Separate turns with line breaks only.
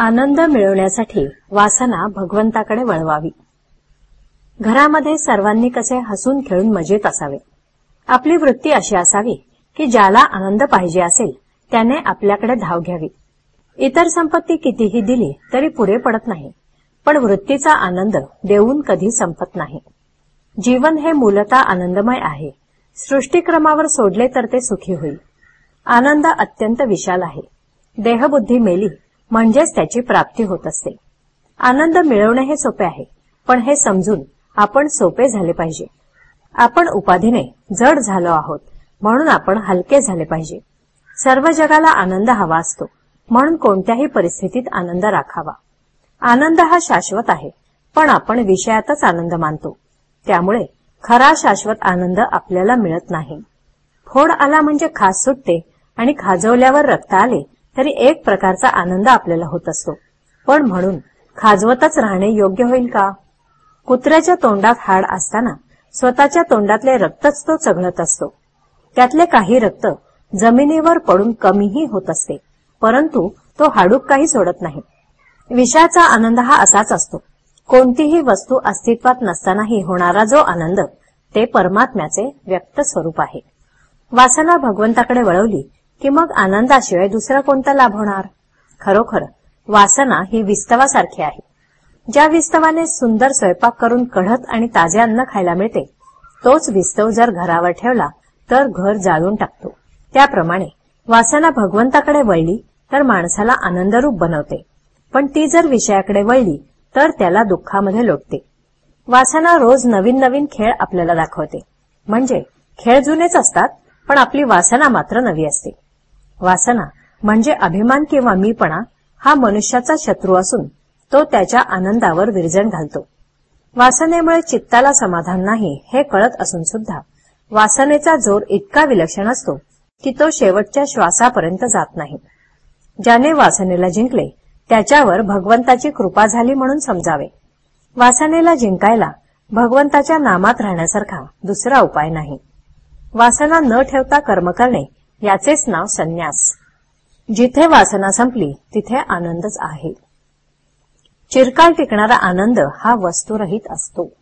आनंद मिळवण्यासाठी वासना भगवंताकडे वळवावी. घरामध्ये सर्वांनी कसे हसून खेळून मजेत असावे? आपली वृत्ती अशी असावी की ज्याला आनंद पाहिजे असेल त्याने आपल्याकडे धाव घ्यावी. इतर संपत्ती कितीही दिली तरी पुरे पडत नाही पण वृत्तीचा आनंद देऊन कधी संपत नाही. जीवन हे मूलता आनंदमय आहे. सृष्टीक्रमावर सोडले तर ते सुखी होईल. आनंद अत्यंत विशाल आहे. देहबुद्धी मेली म्हणजेच त्याची प्राप्ती होत असते. आनंद मिळवणे हे सोपे आहे पण हे समजून आपण सोपे झाले पाहिजे. आपण उपाधीने जड झालो आहोत म्हणून आपण हलके झाले पाहिजे. सर्व जगाला आनंद हवा असतो म्हणून कोणत्याही परिस्थितीत आनंद राखावा. आनंद हा शाश्वत आहे पण आपण विषयातच आनंद मानतो. त्यामुळे खरा शाश्वत आनंद आपल्याला मिळत नाही. फोड आला म्हणजे खास सुटते आणि खाजवल्यावर रक्त आले तरी एक प्रकारचा आनंद आपल्याला होत असतो. पण म्हणून खाजवतच राहणे योग्य होईल का? कुत्र्याच्या तोंडात हाड असताना स्वतःच्या तोंडातले रक्तच तो चघळत असतो. त्यातले काही रक्त जमिनीवर पडून कमीही होत असते परंतु तो हाडूक काही सोडत नाही. विषयाचा आनंद हा असाच असतो. कोणतीही वस्तू अस्तित्वात नसतानाही होणारा जो आनंद ते परमात्म्याचे व्यक्त स्वरूप आहे. वासना भगवंताकडे वळवली की मग आनंदाशिवाय दुसरा कोणता लाभ होणार? खरोखर वासना ही विस्तवासारखी आहे. ज्या विस्तवाने सुंदर स्वयंपाक करून कढत आणि ताजे अन्न खायला मिळते तोच विस्तव जर घरावर ठेवला तर घर जाळून टाकतो. त्याप्रमाणे वासना भगवंताकडे वळली तर माणसाला आनंदरूप बनवते. पण ती जर विषयाकडे वळली तर त्याला दुःखामध्ये लोटते. वासना रोज नवीन नवीन खेळ आपल्याला दाखवते. म्हणजे खेळ जुनेच असतात पण आपली वासना मात्र नवी असते. वासना म्हणजे अभिमान किंवा मीपणा हा मनुष्याचा शत्रू असून तो त्याच्या आनंदावर विरजण घालतो. वासनेमुळे चित्ताला समाधान नाही हे कळत असून सुद्धा वासनेचा जोर इतका विलक्षण असतो की तो शेवटच्या श्वासापर्यंत जात नाही. ज्याने वासनेला जिंकले त्याच्यावर भगवंताची कृपा झाली म्हणून समजावे. वासनेला जिंकायला भगवंताच्या नामात राहण्यासारखा दुसरा उपाय नाही. वासना न ठेवता कर्म करणे याचेच नाव संन्यास. जिथे वासना संपली तिथे आनंदच आहे. चिरकाल टिकणारा आनंद हा वस्तुरहित असतो.